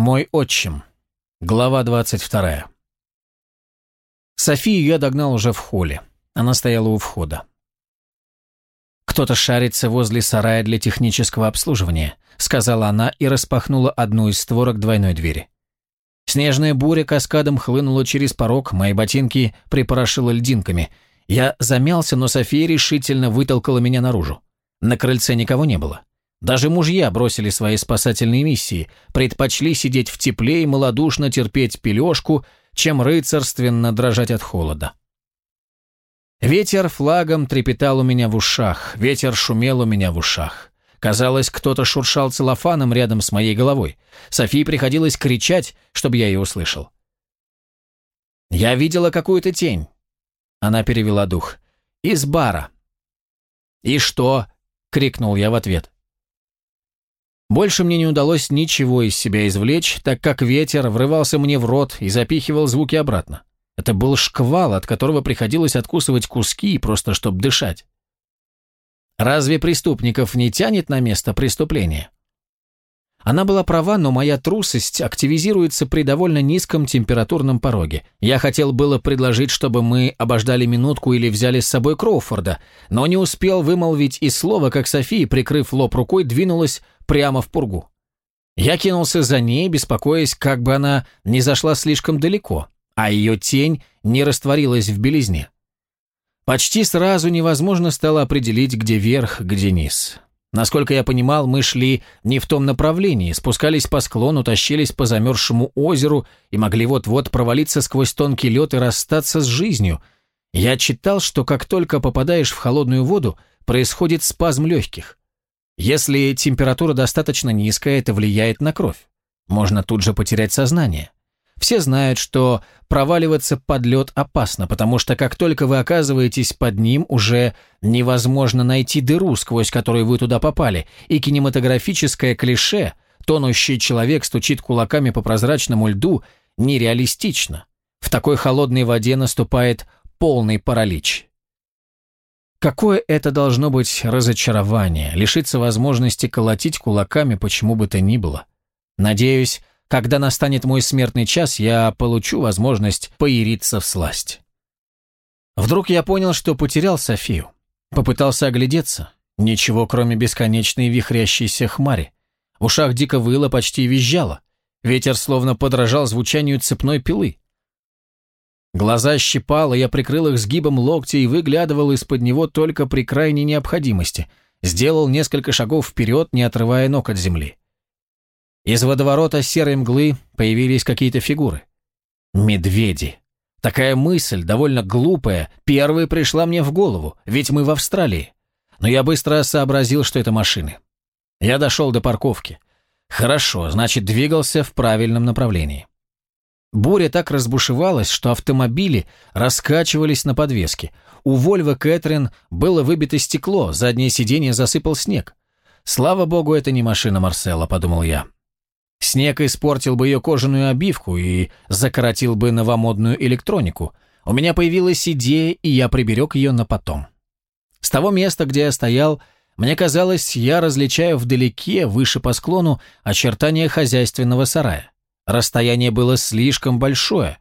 Мой отчим. Глава 22. Софию я догнал уже в холле. Она стояла у входа. «Кто-то шарится возле сарая для технического обслуживания», сказала она и распахнула одну из створок двойной двери. Снежная буря каскадом хлынула через порог, мои ботинки припорошило льдинками. Я замялся, но София решительно вытолкала меня наружу. На крыльце никого не было. Даже мужья бросили свои спасательные миссии, предпочли сидеть в тепле и малодушно терпеть пележку, чем рыцарственно дрожать от холода. Ветер флагом трепетал у меня в ушах, ветер шумел у меня в ушах. Казалось, кто-то шуршал целлофаном рядом с моей головой. Софии приходилось кричать, чтобы я ее услышал. «Я видела какую-то тень». Она перевела дух. «Из бара». «И что?» — крикнул я в ответ. Больше мне не удалось ничего из себя извлечь, так как ветер врывался мне в рот и запихивал звуки обратно. Это был шквал, от которого приходилось откусывать куски, просто чтобы дышать. Разве преступников не тянет на место преступления? Она была права, но моя трусость активизируется при довольно низком температурном пороге. Я хотел было предложить, чтобы мы обождали минутку или взяли с собой Кроуфорда, но не успел вымолвить и слова, как София, прикрыв лоб рукой, двинулась прямо в пургу. Я кинулся за ней, беспокоясь, как бы она не зашла слишком далеко, а ее тень не растворилась в белизне. Почти сразу невозможно стало определить, где верх, где низ. Насколько я понимал, мы шли не в том направлении, спускались по склону, тащились по замерзшему озеру и могли вот-вот провалиться сквозь тонкий лед и расстаться с жизнью. Я читал, что как только попадаешь в холодную воду, происходит спазм легких. Если температура достаточно низкая, это влияет на кровь. Можно тут же потерять сознание. Все знают, что проваливаться под лед опасно, потому что как только вы оказываетесь под ним, уже невозможно найти дыру, сквозь которую вы туда попали, и кинематографическое клише «тонущий человек стучит кулаками по прозрачному льду» нереалистично. В такой холодной воде наступает полный паралич. Какое это должно быть разочарование, лишиться возможности колотить кулаками почему бы то ни было. Надеюсь, когда настанет мой смертный час, я получу возможность поириться в сласть. Вдруг я понял, что потерял Софию. Попытался оглядеться. Ничего, кроме бесконечной вихрящейся хмари. В ушах дико выло, почти визжало. Ветер словно подражал звучанию цепной пилы. Глаза щипало, я прикрыл их сгибом локтя и выглядывал из-под него только при крайней необходимости. Сделал несколько шагов вперед, не отрывая ног от земли. Из водоворота серой мглы появились какие-то фигуры. Медведи. Такая мысль, довольно глупая, первой пришла мне в голову, ведь мы в Австралии. Но я быстро сообразил, что это машины. Я дошел до парковки. Хорошо, значит, двигался в правильном направлении. Буря так разбушевалась, что автомобили раскачивались на подвеске. У Вольва Кэтрин было выбито стекло, заднее сиденье засыпал снег. Слава богу, это не машина Марсела, подумал я. Снег испортил бы ее кожаную обивку и закоротил бы новомодную электронику. У меня появилась идея, и я приберег ее на потом. С того места, где я стоял, мне казалось, я различаю вдалеке, выше по склону, очертания хозяйственного сарая. Расстояние было слишком большое,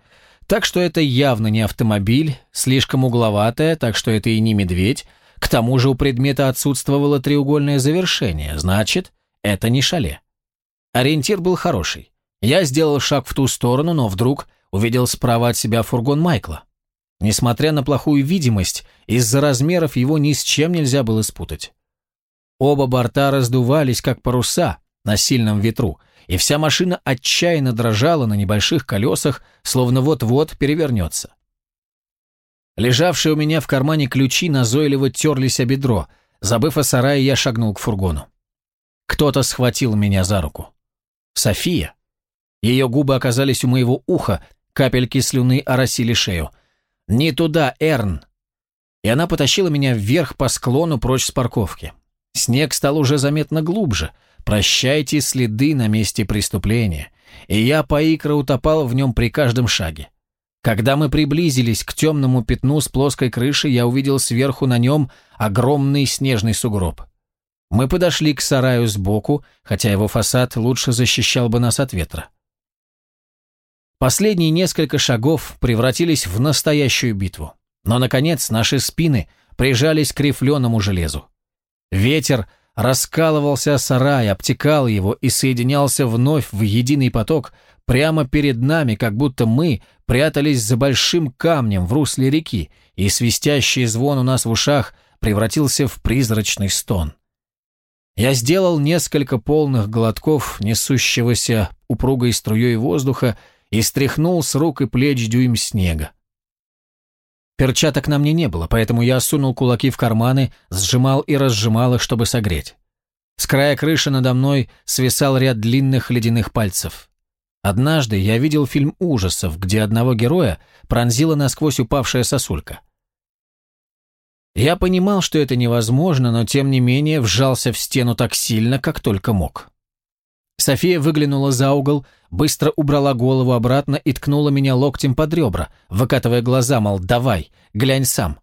так что это явно не автомобиль, слишком угловатое, так что это и не медведь, к тому же у предмета отсутствовало треугольное завершение, значит, это не шале. Ориентир был хороший. Я сделал шаг в ту сторону, но вдруг увидел справа от себя фургон Майкла. Несмотря на плохую видимость, из-за размеров его ни с чем нельзя было спутать. Оба борта раздувались, как паруса, на сильном ветру, и вся машина отчаянно дрожала на небольших колесах, словно вот-вот перевернется. Лежавшие у меня в кармане ключи назойливо терлись о бедро. Забыв о сарае, я шагнул к фургону. Кто-то схватил меня за руку. София. Ее губы оказались у моего уха, капельки слюны оросили шею. «Не туда, Эрн!» И она потащила меня вверх по склону прочь с парковки. Снег стал уже заметно глубже. Прощайте следы на месте преступления. И я по икра утопал в нем при каждом шаге. Когда мы приблизились к темному пятну с плоской крышей, я увидел сверху на нем огромный снежный сугроб. Мы подошли к сараю сбоку, хотя его фасад лучше защищал бы нас от ветра. Последние несколько шагов превратились в настоящую битву. Но, наконец, наши спины прижались к рифленому железу. Ветер раскалывался сарай, обтекал его и соединялся вновь в единый поток прямо перед нами, как будто мы прятались за большим камнем в русле реки, и свистящий звон у нас в ушах превратился в призрачный стон. Я сделал несколько полных глотков несущегося упругой струей воздуха и стряхнул с рук и плеч дюйм снега. Перчаток на мне не было, поэтому я сунул кулаки в карманы, сжимал и разжимал их, чтобы согреть. С края крыши надо мной свисал ряд длинных ледяных пальцев. Однажды я видел фильм ужасов, где одного героя пронзила насквозь упавшая сосулька. Я понимал, что это невозможно, но тем не менее вжался в стену так сильно, как только мог. София выглянула за угол, быстро убрала голову обратно и ткнула меня локтем под ребра, выкатывая глаза, мол, давай, глянь сам.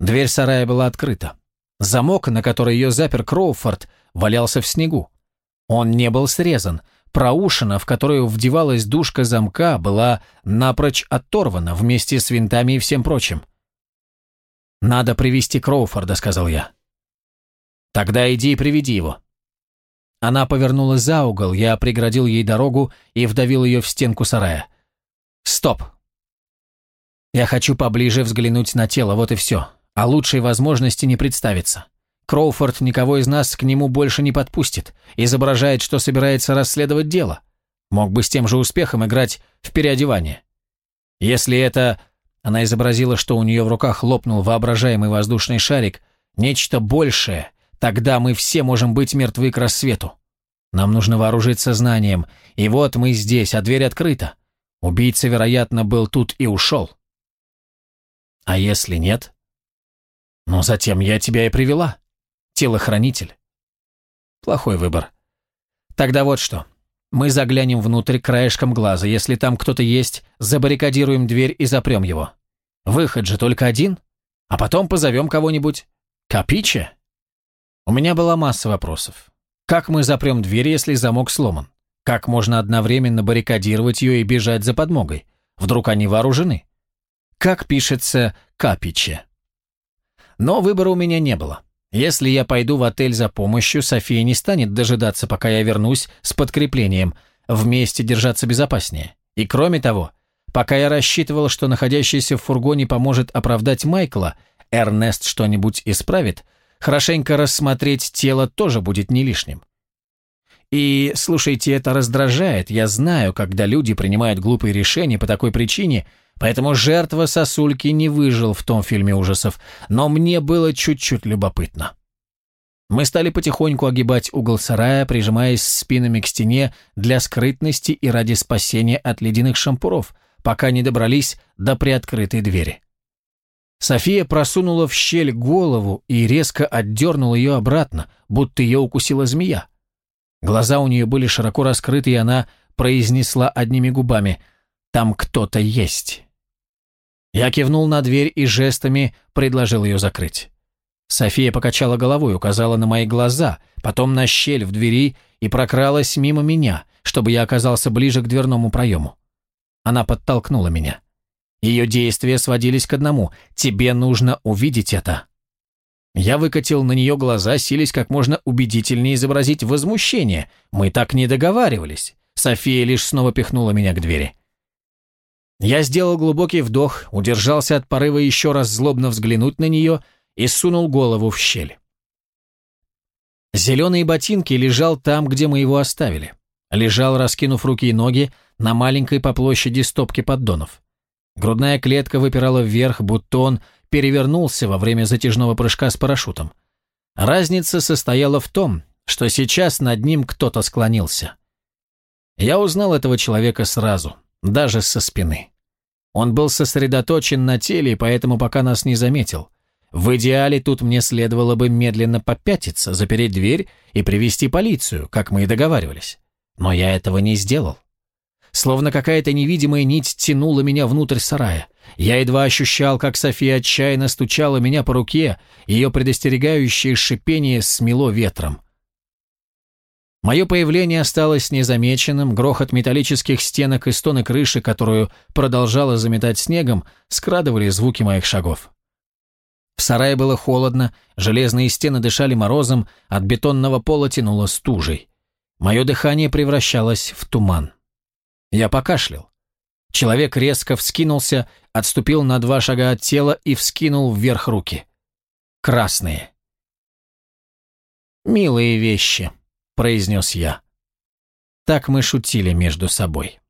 Дверь сарая была открыта. Замок, на который ее запер Кроуфорд, валялся в снегу. Он не был срезан. Проушина, в которую вдевалась душка замка, была напрочь оторвана вместе с винтами и всем прочим. «Надо привести Кроуфорда», — сказал я. «Тогда иди и приведи его». Она повернула за угол, я преградил ей дорогу и вдавил ее в стенку сарая. «Стоп!» «Я хочу поближе взглянуть на тело, вот и все. А лучшей возможности не представится. Кроуфорд никого из нас к нему больше не подпустит, изображает, что собирается расследовать дело. Мог бы с тем же успехом играть в переодевание. Если это...» Она изобразила, что у нее в руках лопнул воображаемый воздушный шарик, нечто большее — Тогда мы все можем быть мертвы к рассвету. Нам нужно вооружиться знанием. И вот мы здесь, а дверь открыта. Убийца, вероятно, был тут и ушел. А если нет? Ну, затем я тебя и привела. Телохранитель. Плохой выбор. Тогда вот что. Мы заглянем внутрь краешком глаза. Если там кто-то есть, забаррикадируем дверь и запрем его. Выход же только один. А потом позовем кого-нибудь. Капича? У меня была масса вопросов. Как мы запрем дверь, если замок сломан? Как можно одновременно баррикадировать ее и бежать за подмогой? Вдруг они вооружены? Как пишется «капиче». Но выбора у меня не было. Если я пойду в отель за помощью, София не станет дожидаться, пока я вернусь с подкреплением. Вместе держаться безопаснее. И кроме того, пока я рассчитывал, что находящийся в фургоне поможет оправдать Майкла, Эрнест что-нибудь исправит, Хорошенько рассмотреть тело тоже будет не лишним. И, слушайте, это раздражает. Я знаю, когда люди принимают глупые решения по такой причине, поэтому жертва сосульки не выжил в том фильме ужасов, но мне было чуть-чуть любопытно. Мы стали потихоньку огибать угол сарая, прижимаясь спинами к стене для скрытности и ради спасения от ледяных шампуров, пока не добрались до приоткрытой двери. София просунула в щель голову и резко отдернула ее обратно, будто ее укусила змея. Глаза у нее были широко раскрыты, и она произнесла одними губами «Там кто-то есть». Я кивнул на дверь и жестами предложил ее закрыть. София покачала головой, указала на мои глаза, потом на щель в двери и прокралась мимо меня, чтобы я оказался ближе к дверному проему. Она подтолкнула меня. Ее действия сводились к одному – тебе нужно увидеть это. Я выкатил на нее глаза, сились как можно убедительнее изобразить возмущение. Мы так не договаривались. София лишь снова пихнула меня к двери. Я сделал глубокий вдох, удержался от порыва еще раз злобно взглянуть на нее и сунул голову в щель. Зеленые ботинки лежал там, где мы его оставили. Лежал, раскинув руки и ноги, на маленькой по площади стопке поддонов. Грудная клетка выпирала вверх, будто он перевернулся во время затяжного прыжка с парашютом. Разница состояла в том, что сейчас над ним кто-то склонился. Я узнал этого человека сразу, даже со спины. Он был сосредоточен на теле, и поэтому пока нас не заметил. В идеале тут мне следовало бы медленно попятиться, запереть дверь и привести полицию, как мы и договаривались. Но я этого не сделал. Словно какая-то невидимая нить тянула меня внутрь сарая. Я едва ощущал, как София отчаянно стучала меня по руке, ее предостерегающее шипение смело ветром. Мое появление осталось незамеченным, грохот металлических стенок и стоны крыши, которую продолжала заметать снегом, скрадывали звуки моих шагов. В сарае было холодно, железные стены дышали морозом, от бетонного пола тянуло стужей. Мое дыхание превращалось в туман. Я покашлял. Человек резко вскинулся, отступил на два шага от тела и вскинул вверх руки. Красные. «Милые вещи», — произнес я. Так мы шутили между собой.